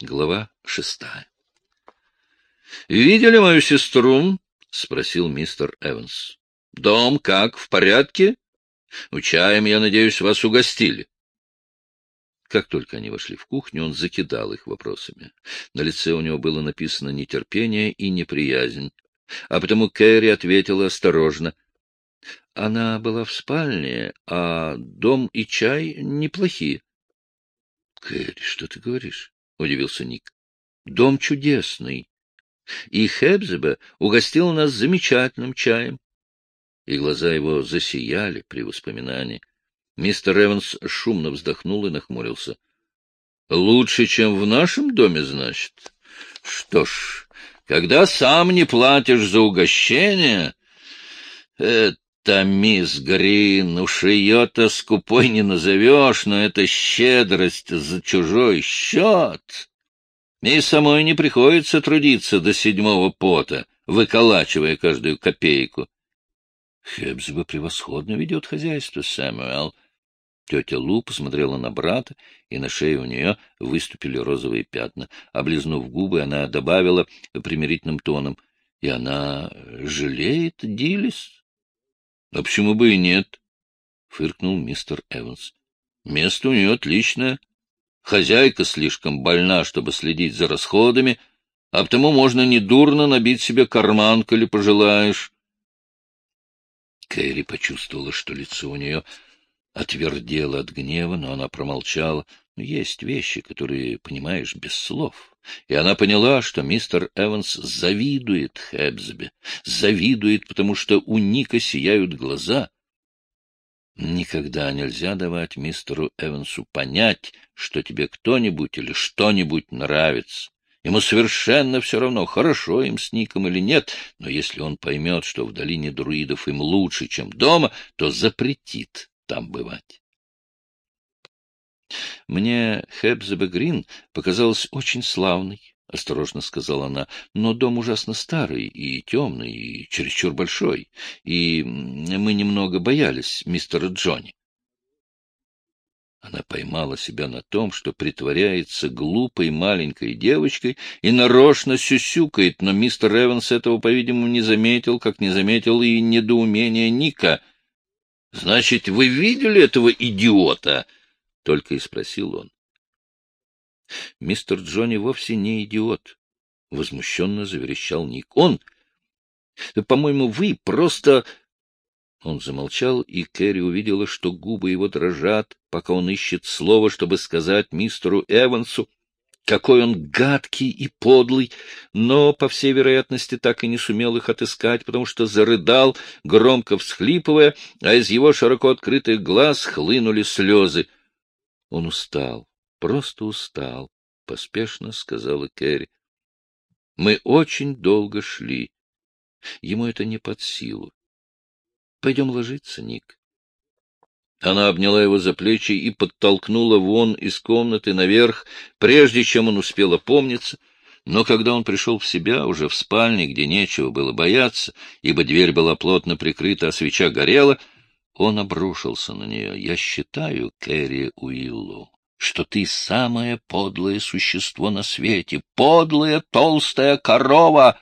Глава шестая. — Видели мою сестру? — спросил мистер Эванс. — Дом как, в порядке? У чаем, я надеюсь, вас угостили. Как только они вошли в кухню, он закидал их вопросами. На лице у него было написано нетерпение и неприязнь, а потому Кэрри ответила осторожно. Она была в спальне, а дом и чай неплохие. — Кэрри, что ты говоришь? — удивился Ник. — Дом чудесный. И Хебзебе угостил нас замечательным чаем. И глаза его засияли при воспоминании. Мистер Эванс шумно вздохнул и нахмурился. — Лучше, чем в нашем доме, значит? Что ж, когда сам не платишь за угощение... Это, мисс Грин, уж ее-то скупой не назовешь, но это щедрость за чужой счет. И самой не приходится трудиться до седьмого пота, выколачивая каждую копейку. Хебс бы превосходно ведет хозяйство, Сэмюэл, — Тетя Лу посмотрела на брата, и на шее у нее выступили розовые пятна. Облизнув губы, она добавила примирительным тоном, — И она жалеет Дилис? — А почему бы и нет? — фыркнул мистер Эванс. — Место у нее отличное. Хозяйка слишком больна, чтобы следить за расходами, а потому можно недурно набить себе карман, коли пожелаешь. Кэрри почувствовала, что лицо у нее отвердела от гнева, но она промолчала. Есть вещи, которые понимаешь без слов. И она поняла, что мистер Эванс завидует Хэбсбе, завидует, потому что у Ника сияют глаза. Никогда нельзя давать мистеру Эвансу понять, что тебе кто-нибудь или что-нибудь нравится. Ему совершенно все равно, хорошо им с Ником или нет, но если он поймет, что в долине друидов им лучше, чем дома, то запретит там бывать. — Мне Хэбзебе Грин показалась очень славной, — осторожно сказала она, — но дом ужасно старый и темный, и чересчур большой, и мы немного боялись мистера Джонни. Она поймала себя на том, что притворяется глупой маленькой девочкой и нарочно сюсюкает, но мистер Эванс этого, по-видимому, не заметил, как не заметил и недоумение Ника —— Значит, вы видели этого идиота? — только и спросил он. — Мистер Джонни вовсе не идиот, — возмущенно заверещал Ник. — Он... По-моему, вы просто... Он замолчал, и Кэрри увидела, что губы его дрожат, пока он ищет слово, чтобы сказать мистеру Эвансу, какой он гадкий и подлый, но, по всей вероятности, так и не сумел их отыскать, потому что зарыдал, громко всхлипывая, а из его широко открытых глаз хлынули слезы. Он устал, просто устал, — поспешно сказала Кэрри. Мы очень долго шли. Ему это не под силу. Пойдем ложиться, Ник. Она обняла его за плечи и подтолкнула вон из комнаты наверх, прежде чем он успел опомниться. Но когда он пришел в себя, уже в спальне, где нечего было бояться, ибо дверь была плотно прикрыта, а свеча горела, он обрушился на нее. — Я считаю, Кэрри Уиллу, что ты самое подлое существо на свете, подлая толстая корова!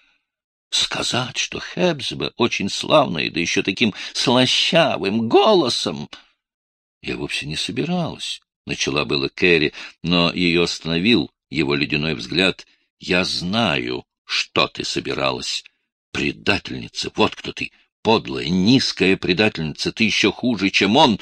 Сказать, что Хэбсбе очень славная, да еще таким слащавым голосом! Я вовсе не собиралась, — начала было Кэрри, но ее остановил его ледяной взгляд. — Я знаю, что ты собиралась. Предательница, вот кто ты, подлая, низкая предательница, ты еще хуже, чем он.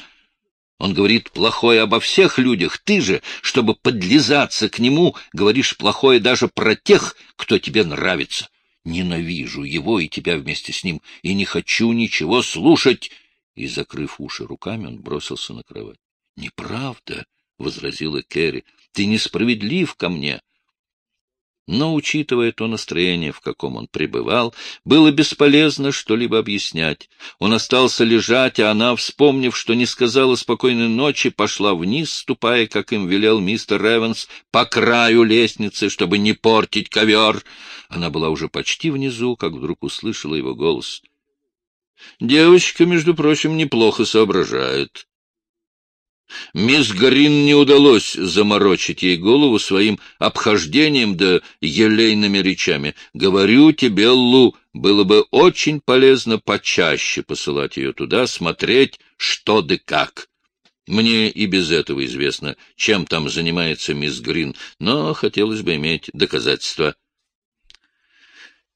Он говорит плохое обо всех людях, ты же, чтобы подлизаться к нему, говоришь плохое даже про тех, кто тебе нравится. Ненавижу его и тебя вместе с ним, и не хочу ничего слушать и, закрыв уши руками, он бросился на кровать. — Неправда, — возразила Керри, — ты несправедлив ко мне. Но, учитывая то настроение, в каком он пребывал, было бесполезно что-либо объяснять. Он остался лежать, а она, вспомнив, что не сказала спокойной ночи, пошла вниз, ступая, как им велел мистер Эванс, по краю лестницы, чтобы не портить ковер. Она была уже почти внизу, как вдруг услышала его голос — Девочка, между прочим, неплохо соображает. Мисс Грин не удалось заморочить ей голову своим обхождением да елейными речами. Говорю тебе, Лу, было бы очень полезно почаще посылать ее туда, смотреть, что да как. Мне и без этого известно, чем там занимается мисс Грин, но хотелось бы иметь доказательства.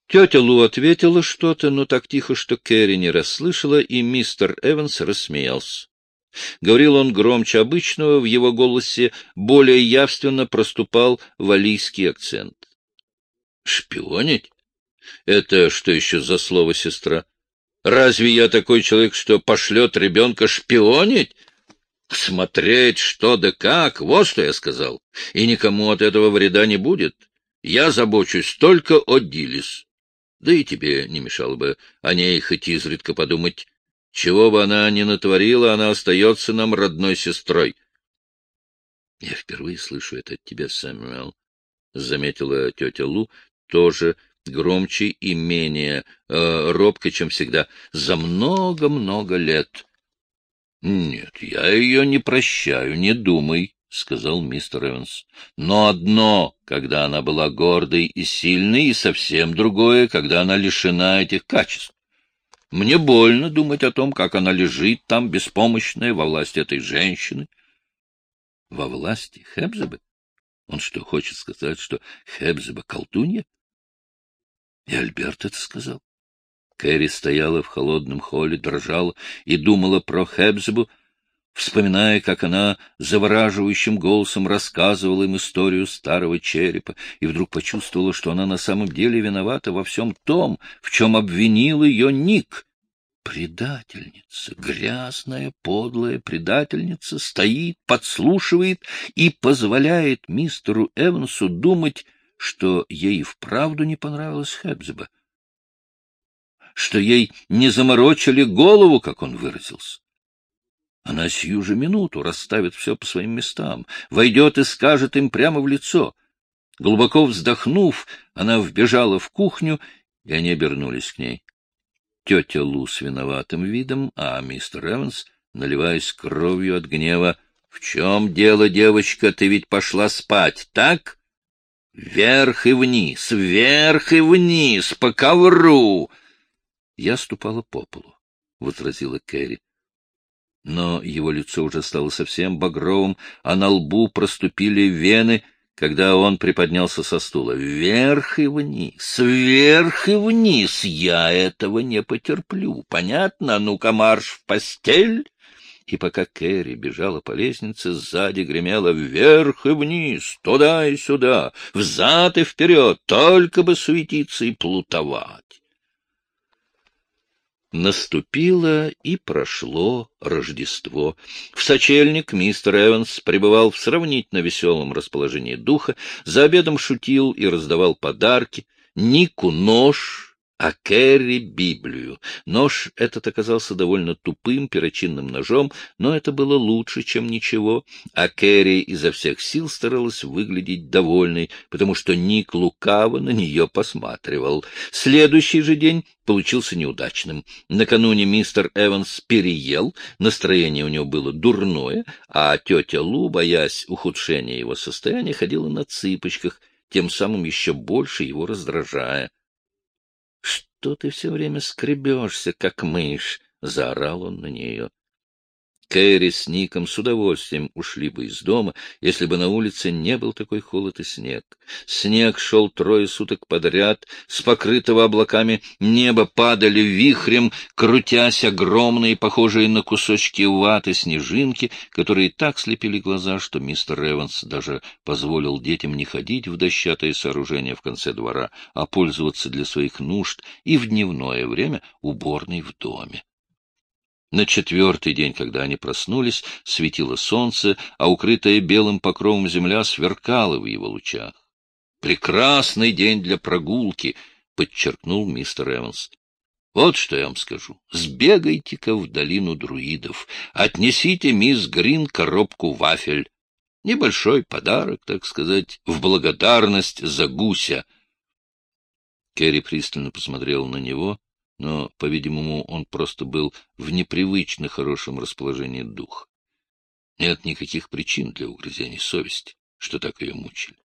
Тетя Лу ответила что-то, но так тихо, что Кэрри не расслышала, и мистер Эванс рассмеялся. Говорил он громче обычного, в его голосе более явственно проступал валийский акцент. — Шпионить? Это что еще за слово, сестра? Разве я такой человек, что пошлет ребенка шпионить? Смотреть что да как, вот что я сказал. И никому от этого вреда не будет. Я забочусь только о Дилис. Да и тебе не мешало бы о ней хоть изредка подумать. Чего бы она ни натворила, она остается нам родной сестрой. — Я впервые слышу это от тебя, Сэмюэл, — заметила тетя Лу, тоже громче и менее э, робко, чем всегда, за много-много лет. — Нет, я ее не прощаю, не думай, — сказал мистер Эванс. — Но одно, когда она была гордой и сильной, и совсем другое, когда она лишена этих качеств. Мне больно думать о том, как она лежит там, беспомощная, во власти этой женщины. — Во власти Хебзебы? Он что, хочет сказать, что Хебзеба колдунья? И Альберт это сказал. Кэрри стояла в холодном холле, дрожала и думала про Хебзебу, вспоминая, как она завораживающим голосом рассказывала им историю старого черепа, и вдруг почувствовала, что она на самом деле виновата во всем том, в чем обвинил ее Ник. Предательница, грязная, подлая предательница, стоит, подслушивает и позволяет мистеру Эвансу думать, что ей вправду не понравилась Хэбзеба, что ей не заморочили голову, как он выразился. Она сию же минуту расставит все по своим местам, войдет и скажет им прямо в лицо. Глубоко вздохнув, она вбежала в кухню, и они обернулись к ней. Тетя Лу с виноватым видом, а мистер Эванс, наливаясь кровью от гнева, — В чем дело, девочка, ты ведь пошла спать, так? — Вверх и вниз, вверх и вниз, по ковру! Я ступала по полу, — возразила Кэрри но его лицо уже стало совсем багровым, а на лбу проступили вены, когда он приподнялся со стула. Вверх и вниз, вверх и вниз, я этого не потерплю. Понятно? Ну-ка, марш в постель! И пока Кэрри бежала по лестнице, сзади гремела вверх и вниз, туда и сюда, взад и вперед, только бы суетиться и плутовать. Наступило и прошло Рождество. В сочельник мистер Эванс пребывал в сравнительно веселом расположении духа, за обедом шутил и раздавал подарки, Нику нож, а Кэрри — Библию. Нож этот оказался довольно тупым перочинным ножом, но это было лучше, чем ничего, а Кэрри изо всех сил старалась выглядеть довольной, потому что Ник лукаво на нее посматривал. Следующий же день получился неудачным. Накануне мистер Эванс переел, настроение у него было дурное, а тетя Лу, боясь ухудшения его состояния, ходила на цыпочках, тем самым еще больше его раздражая что ты все время скребешься, как мышь? — заорал он на нее. Кэрри с Ником с удовольствием ушли бы из дома, если бы на улице не был такой холод и снег. Снег шел трое суток подряд, с покрытого облаками неба падали вихрем, крутясь огромные, похожие на кусочки ваты снежинки, которые так слепили глаза, что мистер Эванс даже позволил детям не ходить в дощатое сооружение в конце двора, а пользоваться для своих нужд и в дневное время уборной в доме. На четвертый день, когда они проснулись, светило солнце, а укрытая белым покровом земля сверкала в его лучах. «Прекрасный день для прогулки!» — подчеркнул мистер Эванс. «Вот что я вам скажу. Сбегайте-ка в долину друидов. Отнесите мисс Грин коробку вафель. Небольшой подарок, так сказать, в благодарность за гуся». Керри пристально посмотрел на него но, по-видимому, он просто был в непривычно хорошем расположении духа. Нет никаких причин для угрызений совести, что так ее мучили.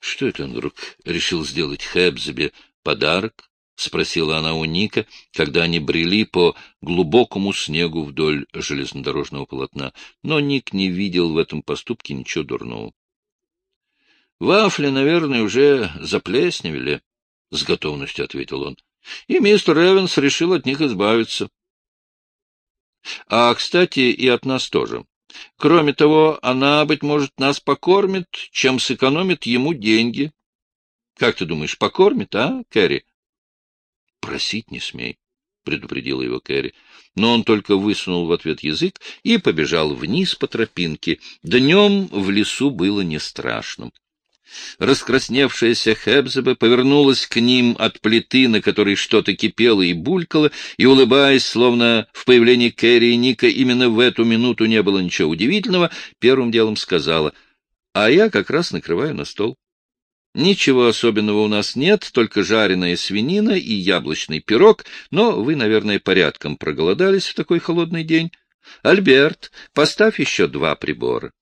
Что это он вдруг решил сделать Хэбзебе подарок? — спросила она у Ника, когда они брели по глубокому снегу вдоль железнодорожного полотна. Но Ник не видел в этом поступке ничего дурного. — Вафли, наверное, уже заплесневели, — с готовностью ответил он. — И мистер Эванс решил от них избавиться. — А, кстати, и от нас тоже. Кроме того, она, быть может, нас покормит, чем сэкономит ему деньги. Как ты думаешь, покормит, а, Кэрри? — Просить не смей, — предупредила его Кэрри. Но он только высунул в ответ язык и побежал вниз по тропинке. Днем в лесу было не страшно. Раскрасневшаяся Хебзеба повернулась к ним от плиты, на которой что-то кипело и булькало, и, улыбаясь, словно в появлении Кэрри и Ника именно в эту минуту не было ничего удивительного, первым делом сказала, «А я как раз накрываю на стол». Ничего особенного у нас нет, только жареная свинина и яблочный пирог, но вы, наверное, порядком проголодались в такой холодный день. Альберт, поставь еще два прибора.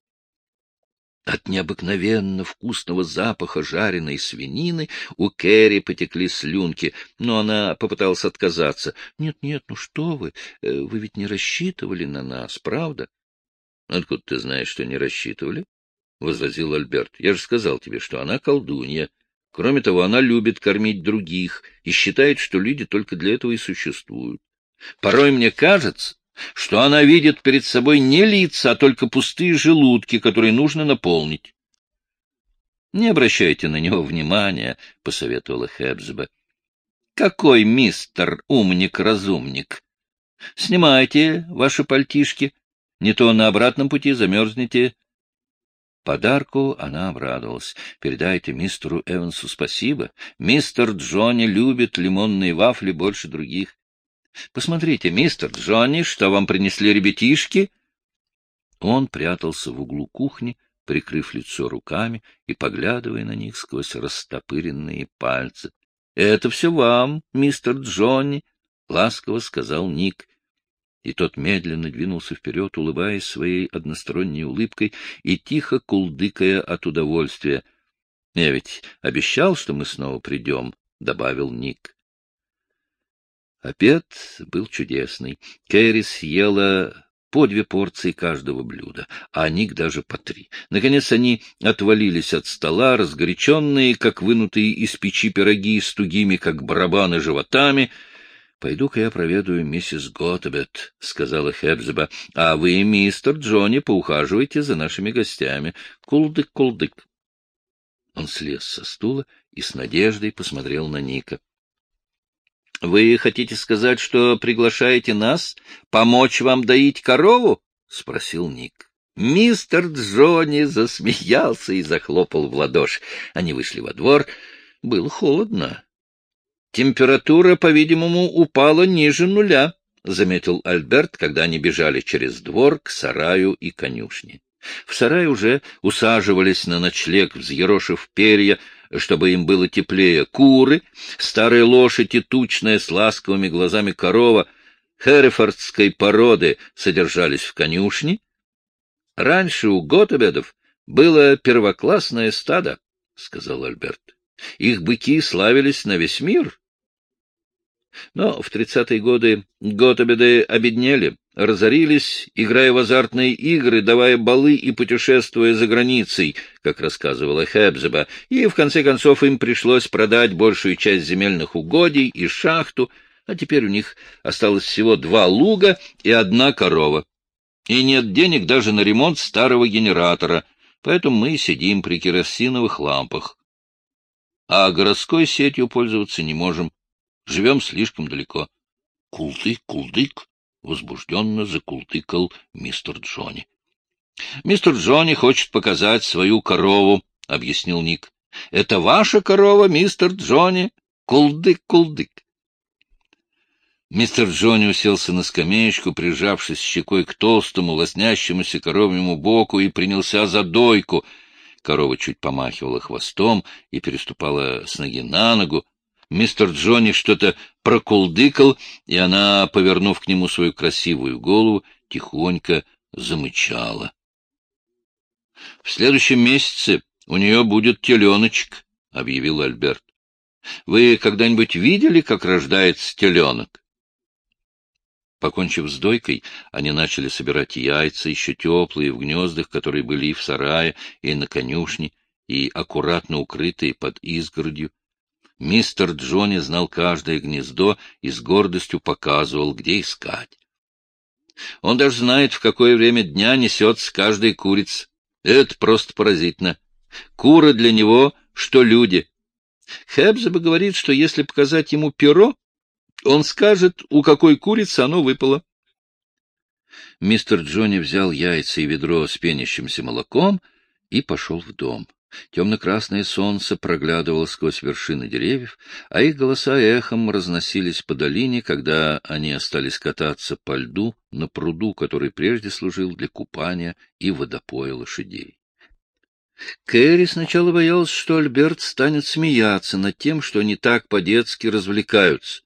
От необыкновенно вкусного запаха жареной свинины у Кэрри потекли слюнки, но она попыталась отказаться. «Нет, — Нет-нет, ну что вы, э, вы ведь не рассчитывали на нас, правда? — Откуда ты знаешь, что не рассчитывали? — возразил Альберт. — Я же сказал тебе, что она колдунья. Кроме того, она любит кормить других и считает, что люди только для этого и существуют. Порой мне кажется, что она видит перед собой не лица, а только пустые желудки, которые нужно наполнить. — Не обращайте на него внимания, — посоветовала Хэбсба. — Какой мистер умник-разумник! Снимайте ваши пальтишки, не то на обратном пути замерзнете. Подарку она обрадовалась. Передайте мистеру Эвансу спасибо. Мистер Джонни любит лимонные вафли больше других. — Посмотрите, мистер Джонни, что вам принесли ребятишки? Он прятался в углу кухни, прикрыв лицо руками и поглядывая на них сквозь растопыренные пальцы. — Это все вам, мистер Джонни, — ласково сказал Ник. И тот медленно двинулся вперед, улыбаясь своей односторонней улыбкой и тихо кулдыкая от удовольствия. — Я ведь обещал, что мы снова придем, — добавил Ник. Обед был чудесный. Кэрри съела по две порции каждого блюда, а Ник даже по три. Наконец они отвалились от стола, разгоряченные, как вынутые из печи пироги, с тугими, как барабаны, животами. — Пойду-ка я проведаю миссис Готебет, — сказала Хебзеба, — а вы, мистер Джонни, поухаживайте за нашими гостями. Кулдык-кулдык. Он слез со стула и с надеждой посмотрел на Ника. — вы хотите сказать, что приглашаете нас помочь вам доить корову? — спросил Ник. Мистер Джонни засмеялся и захлопал в ладоши. Они вышли во двор. Было холодно. Температура, по-видимому, упала ниже нуля, — заметил Альберт, когда они бежали через двор к сараю и конюшне. В сарае уже усаживались на ночлег, взъерошив перья, чтобы им было теплее, куры, старая лошадь и тучная с ласковыми глазами корова херефордской породы содержались в конюшне. Раньше у Готобедов было первоклассное стадо, — сказал Альберт. Их быки славились на весь мир. Но в тридцатые годы Готобеды обеднели, разорились, играя в азартные игры, давая балы и путешествуя за границей, как рассказывала Хебзеба, и в конце концов им пришлось продать большую часть земельных угодий и шахту, а теперь у них осталось всего два луга и одна корова. И нет денег даже на ремонт старого генератора, поэтому мы сидим при керосиновых лампах. А городской сетью пользоваться не можем, живем слишком далеко. Кулдык, кулдык, — возбужденно закултыкал мистер Джонни. — Мистер Джонни хочет показать свою корову, — объяснил Ник. — Это ваша корова, мистер Джонни? Кулдык-кулдык. Мистер Джонни уселся на скамеечку, прижавшись щекой к толстому, лоснящемуся коровьему боку, и принялся за дойку. Корова чуть помахивала хвостом и переступала с ноги на ногу, Мистер Джонни что-то прокулдыкал, и она, повернув к нему свою красивую голову, тихонько замычала. — В следующем месяце у нее будет теленочек, — объявил Альберт. — Вы когда-нибудь видели, как рождается теленок? Покончив с дойкой, они начали собирать яйца, еще теплые, в гнездах, которые были и в сарае, и на конюшне, и аккуратно укрытые под изгородью. Мистер Джонни знал каждое гнездо и с гордостью показывал, где искать. Он даже знает, в какое время дня несется каждая курица. Это просто поразительно. Куры для него, что люди. Хебзеба говорит, что если показать ему перо, он скажет, у какой курицы оно выпало. Мистер Джонни взял яйца и ведро с пенящимся молоком и пошел в дом. Темно-красное солнце проглядывало сквозь вершины деревьев, а их голоса эхом разносились по долине, когда они остались кататься по льду на пруду, который прежде служил для купания и водопоя лошадей. Кэрри сначала боялась, что Альберт станет смеяться над тем, что они так по-детски развлекаются.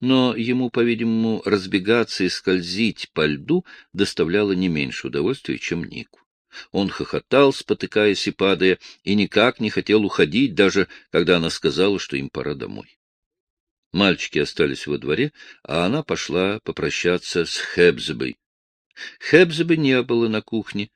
Но ему, по-видимому, разбегаться и скользить по льду доставляло не меньше удовольствия, чем Нику. Он хохотал, спотыкаясь и падая, и никак не хотел уходить, даже когда она сказала, что им пора домой. Мальчики остались во дворе, а она пошла попрощаться с Хебзебой. Хебзебы не было на кухне.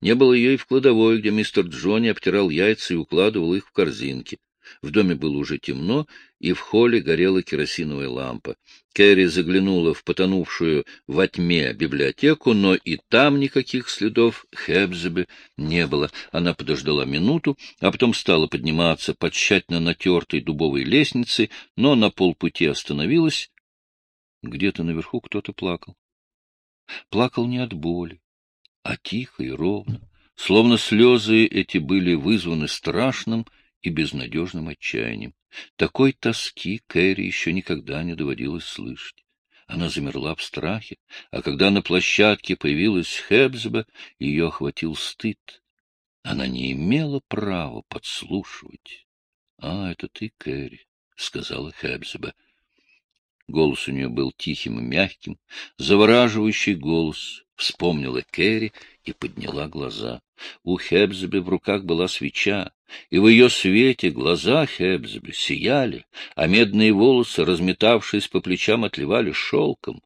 Не было ее и в кладовой, где мистер Джонни обтирал яйца и укладывал их в корзинки. В доме было уже темно, и в холле горела керосиновая лампа. Кэрри заглянула в потонувшую во тьме библиотеку, но и там никаких следов Хебзебы не было. Она подождала минуту, а потом стала подниматься по тщательно натертой дубовой лестнице, но на полпути остановилась. Где-то наверху кто-то плакал. Плакал не от боли, а тихо и ровно, словно слезы эти были вызваны страшным и безнадежным отчаянием. Такой тоски Кэрри еще никогда не доводилось слышать. Она замерла в страхе, а когда на площадке появилась Хебзеба, ее охватил стыд. Она не имела права подслушивать. — А, это ты, Кэрри, — сказала Хебзеба. Голос у нее был тихим и мягким, завораживающий голос. Вспомнила Кэрри и подняла глаза. У Хебзебе в руках была свеча, и в ее свете глаза Хебзебе сияли, а медные волосы, разметавшись по плечам, отливали шелком.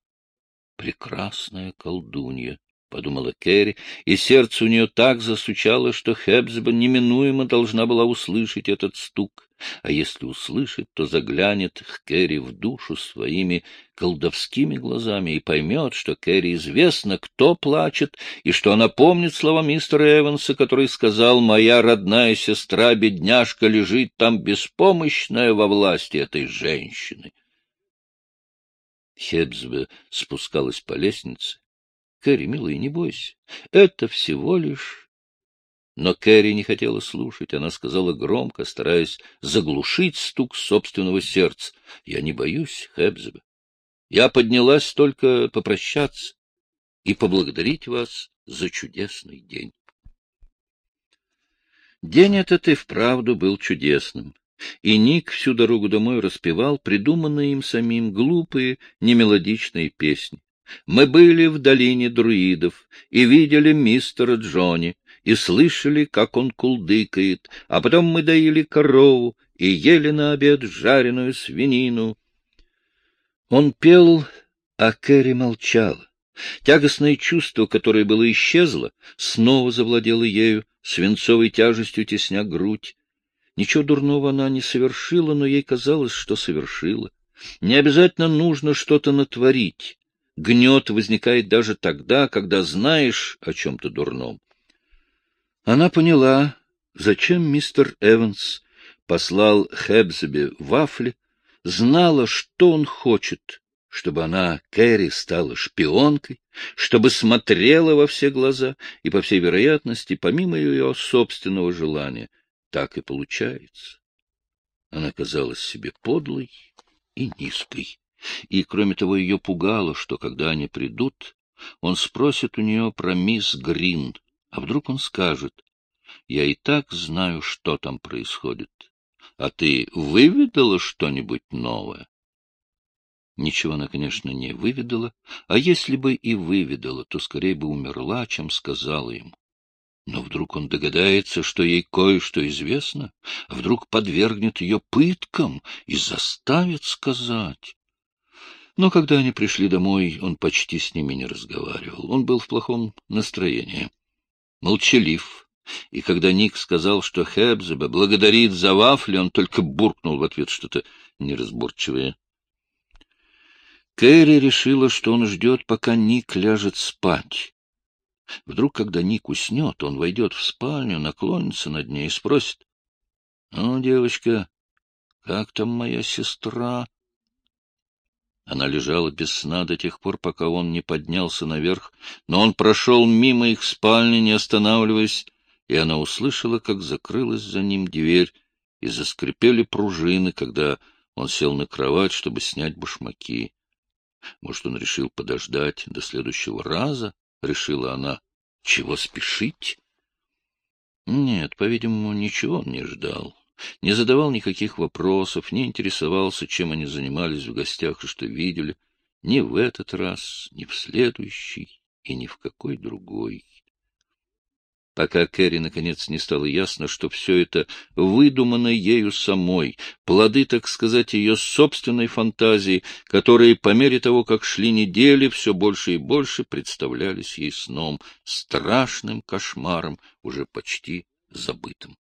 Прекрасная колдунья! — подумала Кэрри, и сердце у нее так засучало, что Хебзеба неминуемо должна была услышать этот стук. А если услышит, то заглянет к Кэрри в душу своими колдовскими глазами и поймет, что Кэрри известно, кто плачет, и что она помнит слова мистера Эванса, который сказал «Моя родная сестра-бедняжка лежит там беспомощная во власти этой женщины». Хебзбе спускалась по лестнице, Кэрри, милая, не бойся. Это всего лишь... Но Кэрри не хотела слушать. Она сказала громко, стараясь заглушить стук собственного сердца. — Я не боюсь, Хэбзеба. Я поднялась только попрощаться и поблагодарить вас за чудесный день. День этот и вправду был чудесным, и Ник всю дорогу домой распевал придуманные им самим глупые, немелодичные песни. Мы были в долине друидов и видели мистера Джонни, и слышали, как он кулдыкает, а потом мы доили корову и ели на обед жареную свинину. Он пел, а Кэрри молчала. Тягостное чувство, которое было исчезло, снова завладело ею, свинцовой тяжестью тесня грудь. Ничего дурного она не совершила, но ей казалось, что совершила. Не обязательно нужно что-то натворить. Гнет возникает даже тогда, когда знаешь о чем-то дурном. Она поняла, зачем мистер Эванс послал Хэбзебе вафли, знала, что он хочет, чтобы она, Кэрри, стала шпионкой, чтобы смотрела во все глаза, и, по всей вероятности, помимо ее собственного желания, так и получается. Она казалась себе подлой и низкой. И, кроме того, ее пугало, что, когда они придут, он спросит у нее про мисс Грин, а вдруг он скажет, «Я и так знаю, что там происходит. А ты выведала что-нибудь новое?» Ничего она, конечно, не выведала, а если бы и выведала, то скорее бы умерла, чем сказала ему. Но вдруг он догадается, что ей кое-что известно, а вдруг подвергнет ее пыткам и заставит сказать. Но когда они пришли домой, он почти с ними не разговаривал. Он был в плохом настроении. Молчалив. И когда Ник сказал, что Хебзеба благодарит за вафли, он только буркнул в ответ что-то неразборчивое. Кэрри решила, что он ждет, пока Ник ляжет спать. Вдруг, когда Ник уснет, он войдет в спальню, наклонится над ней и спросит. — Ну, девочка, как там моя сестра? Она лежала без сна до тех пор, пока он не поднялся наверх, но он прошел мимо их спальни, не останавливаясь, и она услышала, как закрылась за ним дверь, и заскрипели пружины, когда он сел на кровать, чтобы снять башмаки. Может, он решил подождать до следующего раза, — решила она. Чего спешить? Нет, по-видимому, ничего он не ждал. Не задавал никаких вопросов, не интересовался, чем они занимались в гостях и что видели. Ни в этот раз, ни в следующий и ни в какой другой пока Кэрри наконец не стало ясно, что все это выдумано ею самой, плоды, так сказать, ее собственной фантазии, которые по мере того, как шли недели, все больше и больше представлялись ей сном, страшным кошмаром, уже почти забытым.